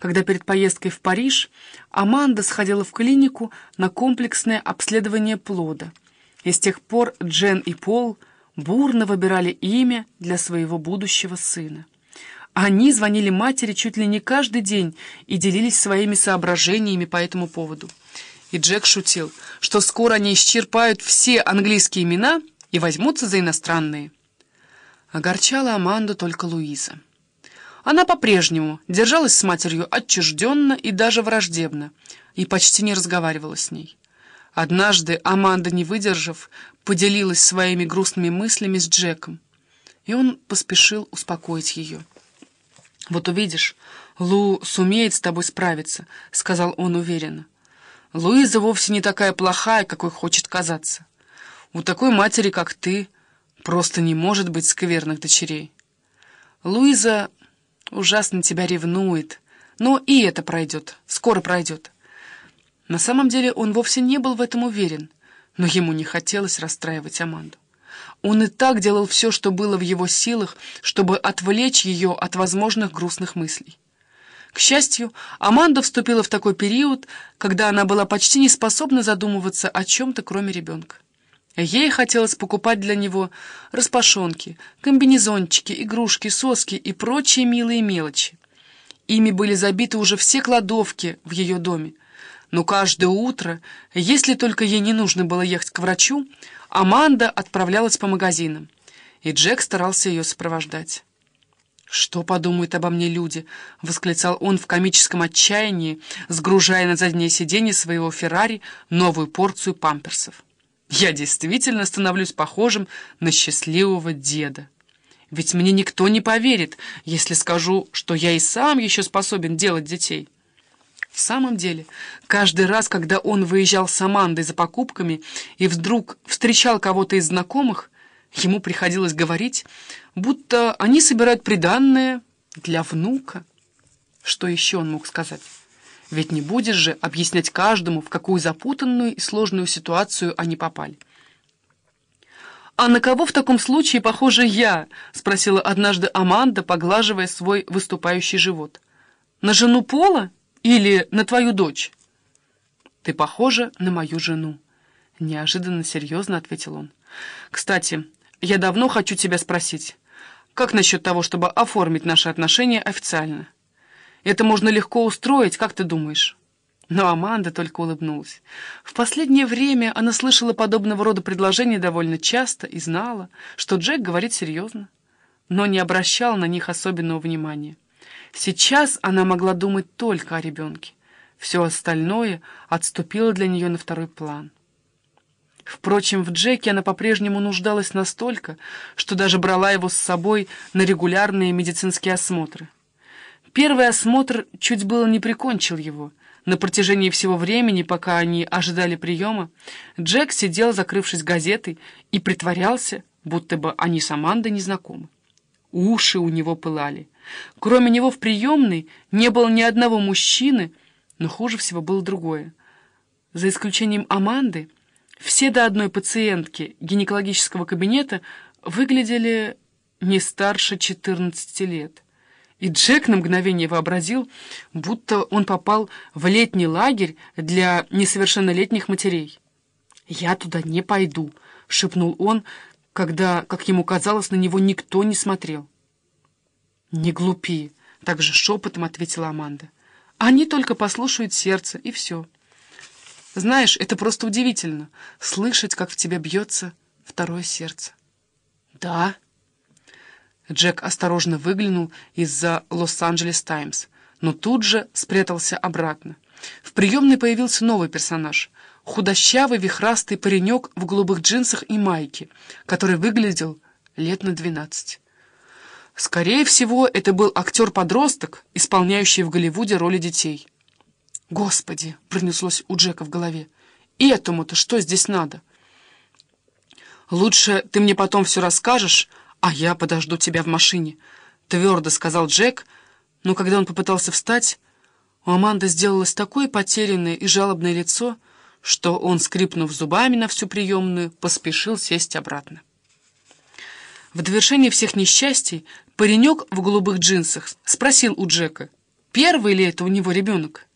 когда перед поездкой в Париж Аманда сходила в клинику на комплексное обследование плода. И с тех пор Джен и Пол бурно выбирали имя для своего будущего сына. Они звонили матери чуть ли не каждый день и делились своими соображениями по этому поводу. И Джек шутил, что скоро они исчерпают все английские имена и возьмутся за иностранные. Огорчала Аманду только Луиза. Она по-прежнему держалась с матерью отчужденно и даже враждебно, и почти не разговаривала с ней. Однажды Аманда, не выдержав, поделилась своими грустными мыслями с Джеком, и он поспешил успокоить ее. «Вот увидишь, Лу сумеет с тобой справиться», — сказал он уверенно. «Луиза вовсе не такая плохая, какой хочет казаться. У такой матери, как ты, просто не может быть скверных дочерей. Луиза ужасно тебя ревнует, но и это пройдет, скоро пройдет». На самом деле он вовсе не был в этом уверен, но ему не хотелось расстраивать Аманду. Он и так делал все, что было в его силах, чтобы отвлечь ее от возможных грустных мыслей. К счастью, Аманда вступила в такой период, когда она была почти не способна задумываться о чем-то, кроме ребенка. Ей хотелось покупать для него распашонки, комбинезончики, игрушки, соски и прочие милые мелочи. Ими были забиты уже все кладовки в ее доме. Но каждое утро, если только ей не нужно было ехать к врачу, Аманда отправлялась по магазинам, и Джек старался ее сопровождать. «Что подумают обо мне люди?» — восклицал он в комическом отчаянии, сгружая на заднее сиденье своего Феррари новую порцию памперсов. «Я действительно становлюсь похожим на счастливого деда. Ведь мне никто не поверит, если скажу, что я и сам еще способен делать детей». В самом деле, каждый раз, когда он выезжал с Амандой за покупками и вдруг встречал кого-то из знакомых, ему приходилось говорить, будто они собирают приданное для внука. Что еще он мог сказать? Ведь не будешь же объяснять каждому, в какую запутанную и сложную ситуацию они попали. «А на кого в таком случае похожа я?» — спросила однажды Аманда, поглаживая свой выступающий живот. «На жену Пола?» Или на твою дочь?» «Ты похожа на мою жену», — неожиданно серьезно ответил он. «Кстати, я давно хочу тебя спросить, как насчет того, чтобы оформить наши отношения официально? Это можно легко устроить, как ты думаешь?» Но Аманда только улыбнулась. В последнее время она слышала подобного рода предложения довольно часто и знала, что Джек говорит серьезно, но не обращал на них особенного внимания. Сейчас она могла думать только о ребенке. Все остальное отступило для нее на второй план. Впрочем, в Джеке она по-прежнему нуждалась настолько, что даже брала его с собой на регулярные медицинские осмотры. Первый осмотр чуть было не прикончил его. На протяжении всего времени, пока они ожидали приема, Джек сидел, закрывшись газетой, и притворялся, будто бы они с Амандой не знакомы. Уши у него пылали. Кроме него в приемной не было ни одного мужчины, но хуже всего было другое. За исключением Аманды, все до одной пациентки гинекологического кабинета выглядели не старше 14 лет. И Джек на мгновение вообразил, будто он попал в летний лагерь для несовершеннолетних матерей. «Я туда не пойду», — шепнул он, когда, как ему казалось, на него никто не смотрел. «Не глупи», — также шепотом ответила Аманда. «Они только послушают сердце, и все. Знаешь, это просто удивительно — слышать, как в тебе бьется второе сердце». «Да». Джек осторожно выглянул из-за «Лос-Анджелес Таймс», но тут же спрятался обратно. В приемной появился новый персонаж — худощавый вихрастый паренек в голубых джинсах и майке, который выглядел лет на двенадцать. Скорее всего, это был актер-подросток, исполняющий в Голливуде роли детей. «Господи!» — пронеслось у Джека в голове. «И этому-то что здесь надо?» «Лучше ты мне потом все расскажешь, а я подожду тебя в машине», — твердо сказал Джек, но когда он попытался встать, у Аманды сделалось такое потерянное и жалобное лицо, что он, скрипнув зубами на всю приемную, поспешил сесть обратно. В довершении всех несчастий паренек в голубых джинсах спросил у Джека, Первый ли это у него ребенок?